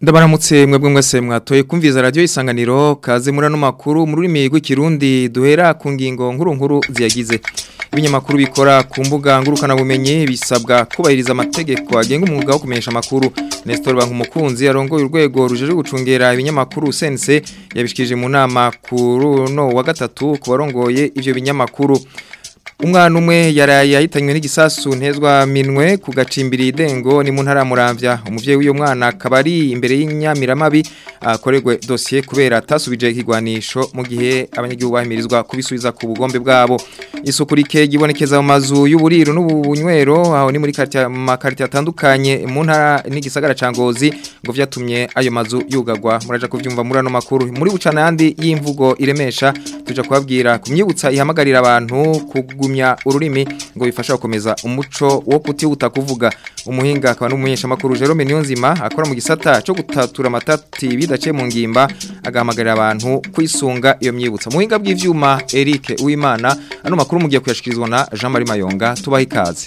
ndabaramutse mwebwe mwese mwatoye kumviza radio isanganiro kaze muri no makuru muri rurimi rw'ikirundi duhera ku ngingo nkuru nkuru ziyagize ibinyamakuru bikora ku mbuga ngurukana bumenye bisabwa kubahiriza amategeko agenga umwuga wo kumenyesha amakuru Nestor Bankumukunzi arongoye urwego rujeje gucungera ibinyamakuru sense yabishikije mu nama kuri no wa gatatu kubarongoye ivyo binyamakuru umwana umwe yaraye yahitanywe n'igisasu ntezwa minwe kugacimbira gacimbiri idengo ni mu ntara murambya umubyeyi w'uyu mwana akabari imbere y'inyamiramabi akorerwe ah, dosiye kubera atasubije ikigwanisho mu gihe abanyagihugu bahimirizwa kubisubiza ku bugombe bwabo isuku rike gibonekeza mu mazu y'uburiro n'ubunywero aho ni muri karita makarita atandukanye mu ntara n'igisagara ca Ngozi ngo vyatumye ayo mazu yugagwa muraja kuvyumva muri ano makuru muri bucana yandi y'imvugo iremesha tuja kubabwira kumyibutsa ihamagarira abantu kugumya ururimi ngo bifasha gukomeza umuco wo kutihuta kuvuga umuhinga akaba n'umunyeshamakuru Jerome Niyonzima akora mu gisata cyo gutatura matati amatati yaciye mu ngimba agahamagarira abantu kwisunga iyo myibutsa mu buhinga bw'ibyuma Eric Uwimana ano makuru mugiye kuyashikirizwa na Jean Marie Mayonga tubaha ikaze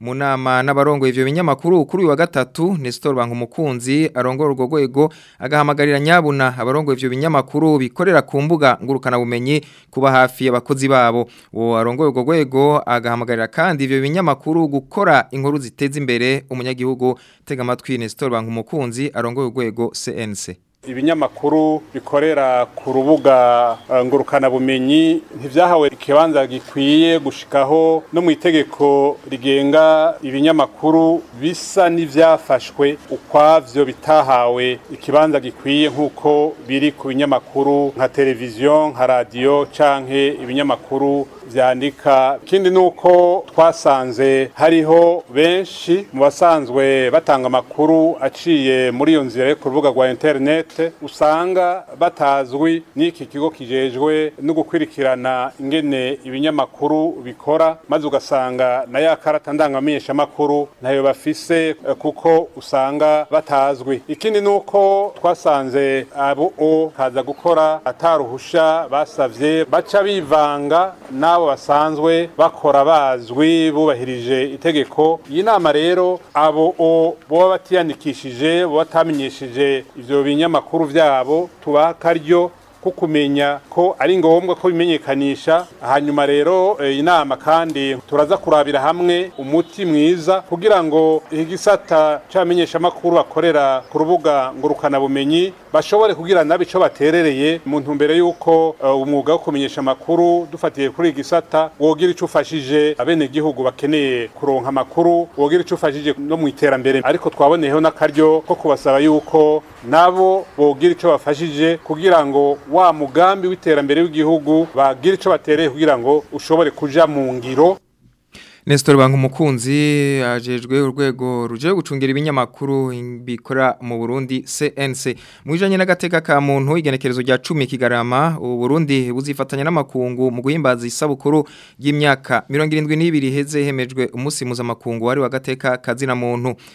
mu nama n'abarongo ivyo binyamakuru kuri wa gatatu Nestor Bankumukunzi arongora urwo rwego agahamagarira nyabuna abarongo ivyo binyamakuru bikorera ku mbuga ngurukana bumenyi kuba hafi abakozi babo uwo arongoye urwo rwego agahamagarira kandi ivyo binyamakuru gukora inkuru ziteza imbere umunyagihugu w'igihugu tega amatwi Nestor Bankumukunzi arongoye urwego CNC ibinyamakuru bikorera ku rubuga eh, ngurukanabumenyi ntibyahawe ikibanza gikwiye gushikaho no mu itegeko rigenga ibinyamakuru bisa n'ibyafashwe ukwabyo bitahawe ikibanza gikwiye nk'uko biri ku binyamakuru nka televiziyo nka radiyo canke ibinyamakuru byandika ikindi ni uko twasanze hariho benshi mu basanzwe batanga amakuru aciye muri iyo nzira yo ku rubuga rwa interineti internet usanga batazwi n'iki kigo kijejwe no gukurikirana ingene ibinyamakuru bikora maze ugasanga na ya karata ndangamenyeshamakuru nayo bafise eh, kuko usanga batazwi ikindi ni uko twasanze abo o kaza gukora ataruhusha basabye baca bivanga n'abo basanzwe bakora bazwi bubahirije itegeko iyi nama rero abo o boba batiyanikishije boba ibyo ivyo ibinyamakuru byabo tubaha akaryo ko kumenya ko ari ngombwa ko bimenyekanisha hanyuma rero eh, inama kandi turaza kurabira hamwe umuti mwiza kugira ngo igisata cy'abamenyeshamakuru bakorera ku rubuga ngurukanabumenyi bashobore kugira nabo icyo baterereye mu ntumbero y'uko uh, umwuga wo kumenyesha amakuru dufatiye kuri Gisata wogira ico ufashije abenegihugu bakeneye kuronka amakuru wogira ico ufashije no mu iterambere ariko twaboneyeho n'akaryo ko kubasaba yuko nabo bogira icyo bafashije kugira ngo wa mugambi w'iterambere w'igihugu bagira icyo batereye kugira ngo ushobore kujya mu ngiro Nestor Banga umukunzi ajejwe urwego ruje gucungira ibinyamakuru bikora mu Burundi CNC mwijanye n'agateka ka muntu igenekerezo rya 10 kigarama u Burundi buzifatanya n'amakungu mu guhimbaza isabukuru y'imyaka 72 heze hemejwe umusimuza mpuzamakungu wari wa gateka kazina muntu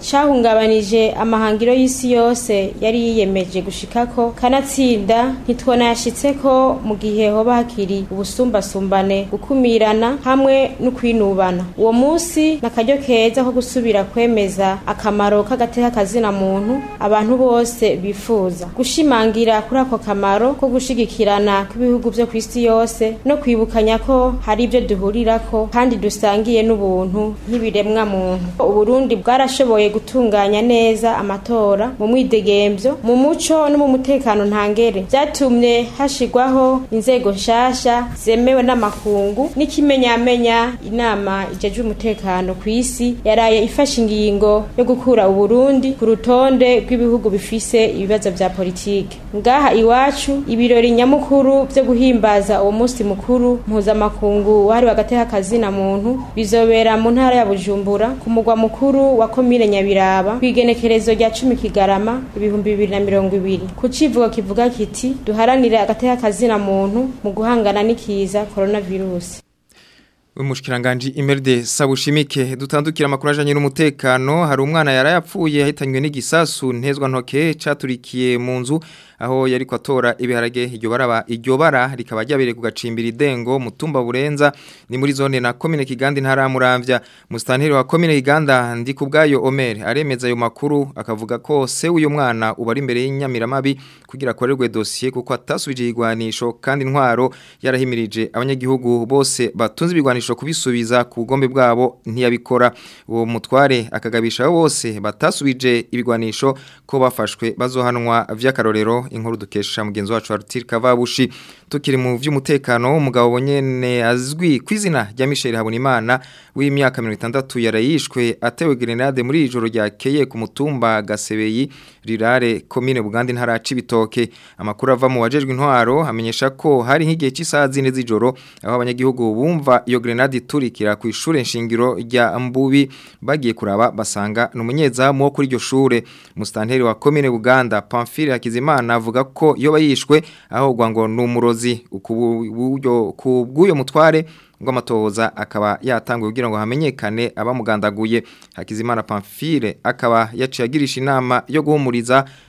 cyahungabanije amahangiro y'isi yose yari yiyemeje gushika ko kanatsinda ntitwanayashitse ko mu gihe hoba hakiri ubusumbasumbane gukumirana hamwe no kwinubana uwo munsi nakajyo keza ko gusubira kwemeza akamaro k'agateka kazina muntu abantu bose bifuza gushimangira kuri ako kamaro ko gushigikirana kw'ibihugu byo ku isi yose no kwibukanya ko hari ibyo duhurira ko kandi dusangiye n'ubuntu nk'ibiremwa muntu uburundi bwarashoboye gutunganya neza amatora mu mwidegemvyo mu muco no mu mutekano ntangere byatumye hashigwaho inzego nshasha zemewe n'amakungu n'ikimenyamenya inama ijejwe umutekano ku isi yaraye ifashe ingingo yo gukura uburundi ku rutonde rw'ibihugu bifise ibibazo bya politiki ngaha iwacu ibirori nyamukuru vyo guhimba guhimbaza uwo munsi mukuru mpuzamakungu wari hagati y'akazi na muntu bizobera mu ntara ya bujumbura ku mugwa mukuru wa komine nyabiraba ku igenekerezo rya cumi kigarama ibihumbi bibiri na mirongo ibiri ku civugo kivuga kiti duharanire hagati y'akazi na muntu mu guhangana n'ikiza coronavirus Umushkiranganji Imerde Sabushimike dutandukira amakuru ajanye n'umutekano hari umwana yarayapfuye yahitanywe n'igisasu ntezwa ntoke caturikiye mu nzu aho kwa atora ibiharage iryo bara iryo bara rikaba ryabereye ku gacimbiri dengo mutumba burenza ni muri zone na commune Kiganda ntaramuramvya mustanteri wa commune Kiganda ndi kubgayo Omer aremeza ayo makuru akavuga ko se uyu mwana ubari imbere y’inyamira mabi kugira akorerwe dossier kuko atasubije igwanisho kandi intwaro yarahimirije abanyagihugu bose batunze ibigwanisho kubisubiza ku bugombe bwabo ntiyabikora uwo mutware akagabisha bose batasubije ibigwanisho ko bafashwe bazohanwa vy'akarorero inkuru dukesha mugenzi wacu Arthur Kavabushi tukiri mu by'umutekano umugabo nyene azwi kwizina rya Michel Habonimana w'imyaka mirongo itandatu yarayishwe atewe grenade muri ijoro ryakeye ku mutumba gasebeyi rirare komine bugande ntara cibitoke amakuru ava mu wajejwe intwaro amenyesha ko hari nk'igihe cy'isaha zine z'ijoro aho abanyagihugu bumva iyo grenade iturikira ku ishure nshingiro rya mbubi bagiye kuraba basanga n'umunyezamu wo kuri iryo shure mustanteri wa komine buganda Pamphile Hakizimana avuga ko iyo yishwe aho ngo ni umurozi ku mutware bw'amatohoza akaba yatanguye kugira ngo hamenyekane abamugandaguye hakizimana Pamphile akaba yaciye agirisha inama yo guhumuriza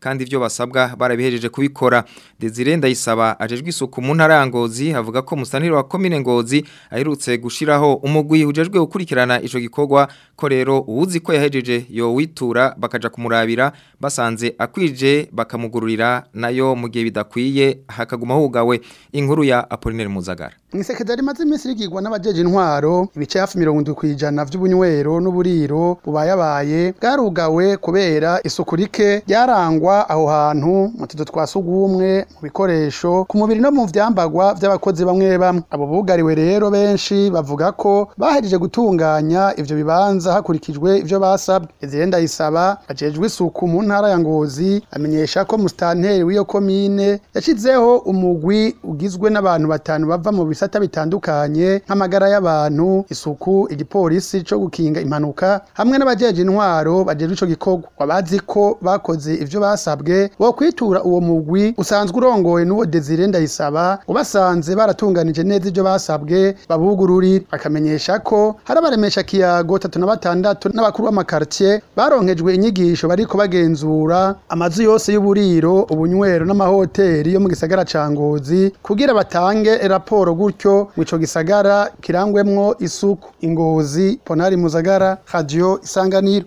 kandi ibyo basabwa barabihejeje kubikora. Desire Ndayisaba ajejwe isuku mu ntara Ngozi avuga ko musaniro wa commune Ngozi aherutse gushiraho umugwi ujejwe gukurikirana ico gikorwa ko rero uwuzi ko yahejeje yo witura bakaja kumurabira basanze akwije bakamugururira nayo mu gihe bidakwiye hakaguma hugawe inkuru ya Apollinaire Muzagara Mwisekeza rimaze iminsi rigirwa n'abajeje intwaro ibice hafi 70% by'ubunywero n'uburiro bubayabaye bwarugawe kubera isuku rike byarangwa aho hantu mu tuzu twasugumwe mu bikoresho ku mubiri no mu vyambagwa by'abakozi bamwe bamwe abo bugariwe rero benshi bavuga ko bahejeje gutunganya ivyo bibanza hakurikijwe ivyo basabwe izirenda isaba ajejwe isuku mu ntara ya ngozi amenyesha ko musitanteri w'iyo komine yashyizeho umugwi ugizwe n'abantu batanu bava mu bisata bitandukanye nk'amagara y'abantu isuku igipolisi cyo gukinga impanuka hamwe n'abajeje intwaro bajejwe ico gikorwa abazi ko bakoze ibyo basabwe wo kwitura uwo mugwi usanzwe urongowe n'uwo Desire Ndayisaba ubasanze baratunganije neza ibyo basabwe babugururi bakamenyesha ko hari abaremesha kiyago 3 na batandatu n'abakuru b'amakartier baronkejwe inyigisho bari bagenza kugenzura amazu yose y'uburiro ubunywero n'amahoteli yo mu gisagara ca ngozi kugira batange raporo gutyo mw'ico gisagara kirangwemwo isuku ingozi ponari muzagara radio isanganiro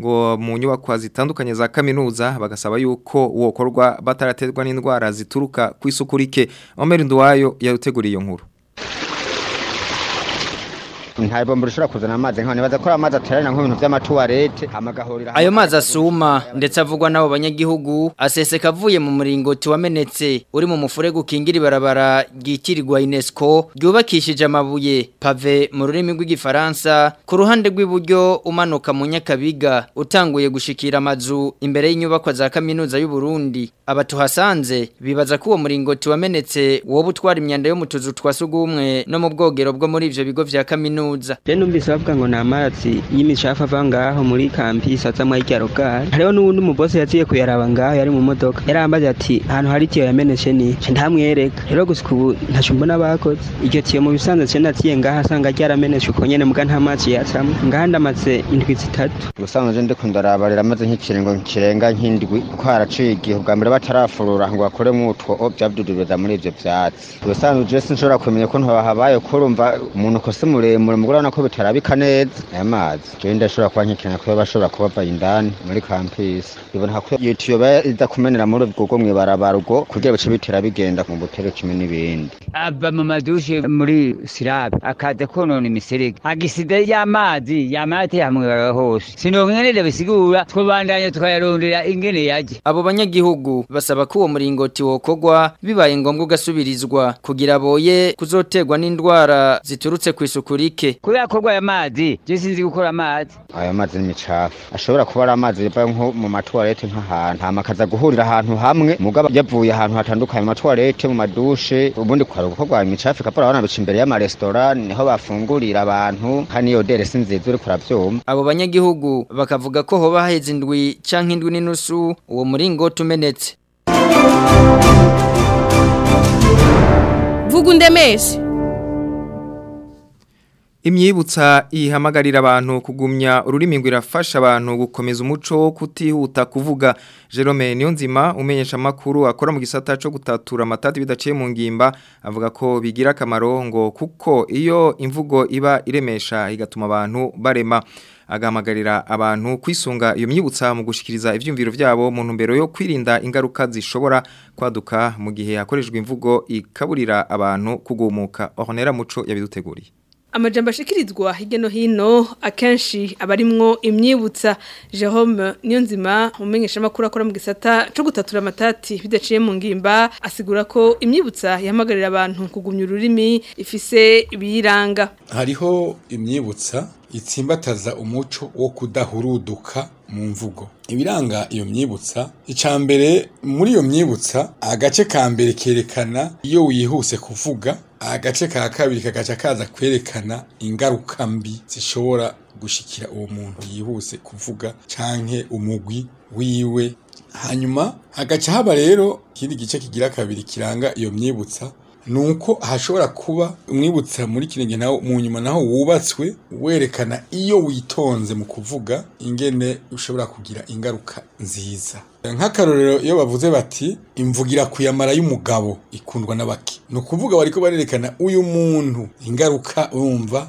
ngo mu nyubako zitandukanye za kaminuza bagasaba yuko uwo korwa bataraterwa n'indwara zituruka ku isuku rike Omer Nduwayo yaruteguriye iyo nkuru nta bombo rishobora kuzana amazi nk'abantu baza ko amazi aterana nk'ibintu by'amatuwarete amagahorira ayo mazi asuma ndetse avugwa n'abo banyagihugu aseseka avuye mu muringoti wamenetse uri mu mufurego ukingira ibarabara ryikirirwa UNESCO ryubakishije amabuye pave mu rurimi rw'igifaransa ku ruhande rw'iburyo umanuka mu nyakabiga utanguye gushikira amazu imbere y'inyubako za kaminuza y'u Burundi abatuhasanze bibaza ko uwo muringoti wamenetse woba utwara imyanda yo mu tuzu twa sugumwe no mu bwogero bwo muri ibyo bigo vya kaminuza kaminuza rero numvise bavuga ngo ni amazi y'imishafu ava ngaho muri kampi isatsamwo y'ikirarugari hariho n'uwundi umubose yaciye kuyaraba ngaho yari mu modoka yarambaza ati ahantu hari tiyo yameneshe nice ntamwereka rero gusa ubu ntacu mbona bakoze iryo tiyo mu bisanzwe cye naciye ngaho asanga ryarameneshe uko nyene mbwa nta mazi yacamo ngaho ndamaze indwi zitatu ubusanzwe je ndiko ndaraba riramaze nk'ikiringo kirenga nk'indwi ko haraciye igihe ubwa mbere batarafurura ngo bakoremo utwo vyavdudubiza muri ibyo byatsi ubusanzwe je sinshobora kumenya ko ntobahabaye kurumva umuntu kose muremure umugore urabona ko bitarabika neza aya mazi genda ashobora kuba nkenerana kuba bashobora kubabaye indani muri kampisi biboneka ko iyo baba idakumenera muri ubwo bwo mu ibarabarwo kugira bice bitera bigenda mu butero kimwe n'ibindi ava mu madushe muri sirabe akaza konona imiserege agisida y'amazi yamate yamwibara hose sinongene bisigura twobandanye tukayarondera ingene yaje abo banyagihugu basaba ko uwo muringoti wokogwa bibaye ngombwa ugasubirizwa kugira boye kuzoterwa n'indwara ziturutse ku isuku rike make kubera ko aya mazi je sinzi gukora amazi aya mazi ni ashobora kuba ari amazi nko mu matuwarete nk'ahantu hama akaza guhurira ahantu hamwe mugabo yavuye ahantu hatandukanye mu matuwarete mu madushe ubundi kwaruka ko imicafu ikapora abana bica imbere y'amaresitora niho bafungurira abantu kandi iyo deresi nziza uri kurabyuma abo banyagihugu bakavuga ko hoba haheze indwi canke indwi n'inusu uwo muringoti umenetse vuga undemeshe imyibutsa ihamagarira abantu kugumya ururimi ngo irafasha abantu gukomeza umuco wo kutihuta kuvuga Jerome Niyonzima umenyesha makuru akora mu gisata cyo gutatura amatati bidaciye mu ngimba avuga ko bigira akamaro ngo kuko iyo imvugo iba iremesha igatuma abantu barema agamagarira abantu kwisunga iyo myibutsa mu gushikiriza ibyumviro byabo mu ntumbero yo kwirinda ingaruka zishobora kwaduka mu gihe hakoreshwa imvugo ikaburira abantu kugumuka aho muco yabiduteguriye amajambo ashikirizwa hirya no hino akenshi aba arimwo imyibutsa Jerome Niyonzima umumenyesha makuru akora mu gisata cyo gutatura amatati bidaciye mu ngimba asigura ko imyibutsa yahamagarira abantu kugumya ururimi ifise ibiyiranga hariho imyibutsa itsimbataza umuco wo kudahuruduka mu mvugo ibiranga iyo myibutsa mbere muri iyo myibutsa agace ka mbere kerekana iyo wihuse kuvuga agace ka kabiri kagaca kaza kwerekana ingaruka mbi zishobora gushikira uwo muntu yihuse kuvuga canke umugwi wiwe hanyuma hagaca haba rero ikindi gice kigira kabiri kiranga iyo myibutsa ni uko hashobora kuba umwibutsa muri kino gihe mu nyuma naho wubatswe werekana iyo witonze mu kuvuga ingene ushobora kugira ingaruka nziza nk'akarorero iyo bavuze bati imvugira kuyamara y'umugabo ikundwa na bake ni ukuvuga bariko barerekana uyu muntu ingaruka urumva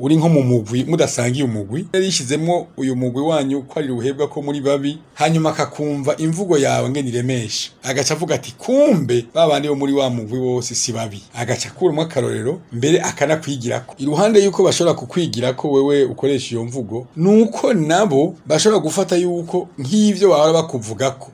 uri nko mu mugwi mudasangiye umugwi yari yishyizemo uyu mugwi wanyu ko ari ruhebwa ko muri babi hanyuma akakumva imvugo yawe ngene iremesha agaca avuga ati kumbe babandi bo muri wa mugwi wose si babi agaca akuramo akarorero mbere akanakwigirako iruhande yuko bashobora kukwigira ko wewe ukoresha iyo mvugo nuko nabo bashobora gufata yuko nk’ibyo bahora ko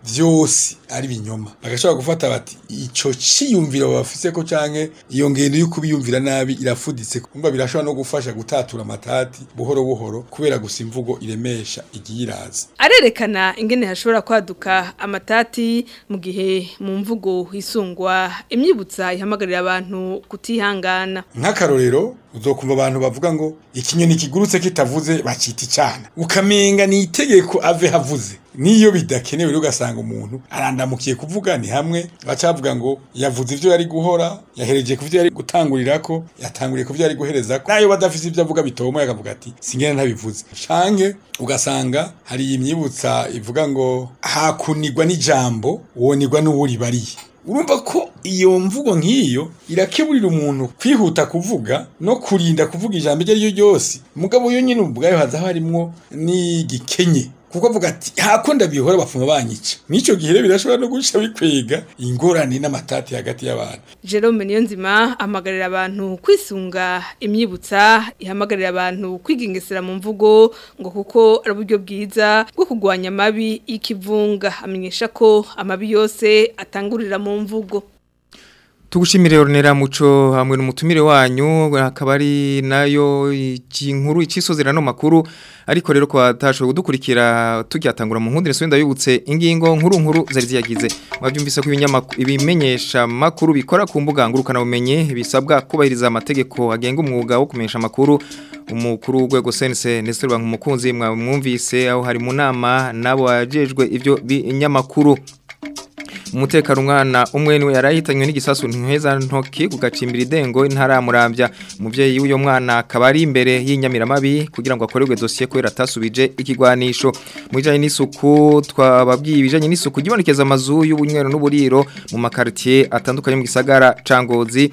byose ari binyoma bagashobora gufata bati icyo ciyumviro babafise ko canke iyo ngendo yo kubiyumvira nabi irafuditse kumva birashobora no gufasha guta gutatura amatati buhoro buhoro kubera gusa imvugo iremesha igiye iraza arerekana ingene hashobora kwaduka amatati mu gihe mu mvugo isungwa imyibutsa ihamagarira abantu kutihangana nk'akarorero uzokumva abantu bavuga ngo ikinyoni kigurutse kitavuze bacita icana ukamenga ni itegeko ave havuze n'iyo bidakenewe ugasanga umuntu arandamukiye kuvuga ni hamwe bacavuga ngo yavuze ibyo yari guhora yahereje ku byo yari gutangurira ko yatanguriye ku byo yari guhereza ko nayo badafite ibyo avuga bitomoye akavuga ati singena ntabivuze canke ugasanga hari imyibutsa ivuga ngo hakunigwa n'ijambo wonigwa bariye urumva ko iyo mvugo nk'iyo irakeburira umuntu kwihuta kuvuga no kurinda kuvuga ijambo iryo ari ryo ryose mugabo yo nyine ubwayo haza harimwo n'igikenye kuko avuga ati “Hakunda bihora bapfuma banyica n'icyo gihe birashobora no guca bikwega ingorane n'amatati hagati y'abantu Jerome Niyonzima amagarira abantu kwisunga imyibutsa ihamagarira abantu kwigengesera mu mvugo ngo kuko ari uburyo bwiza bwo kugwanya amabi y'ikivunga amenyesha ko amabi yose atangurira mu mvugo tugushimire Ornera Muco hamwe n'umutumire wanyu akabari ari nayo ikinkuru ikisozerano makuru ariko rero ko atashoboye kudukurikira tucyatangura mu nkundire so ndayubutse ingingo nkuru nkuru zari ziyagize mwabyumvise ko ibimenyesha makuru bikora ku mbuga ngurukana bumenye bisabwa kubahiriza amategeko agenga umwuga wo kumenyesha makuru umukuru w'urwego sense Nestor Bankumukunzi mwumvise aho hari mu nama nabo ajejwe ibyo binyamakuru umutekano umwana umwe niwe yarahitanywe n'igisasu ntiheza ntoki kugacimbira idengo ntaramurambya umubyeyi w'uyo mwana akaba ari imbere y'inyamiramabi kugira ngo akorerwe dosiye kubera atasubije ikigwanisho mu n'isuku twababwiye ibijyanye n'isuku gibonekeza amazu y'ubunywero n'uburiro mu makartier atandukanye mu gisagara cangozi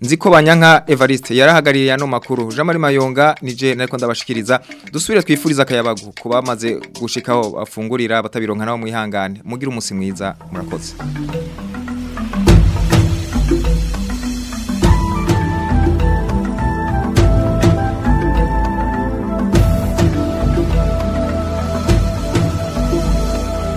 nzi ko banyanka evariste yarahagariye ano makuru jean marie mayonga nije nariko ndabashikiriza dusubire twifuriza akayabagu ku bamaze gushikaho bafungurira batabironka nabo mwihangane mugire umunsi mwiza murakoze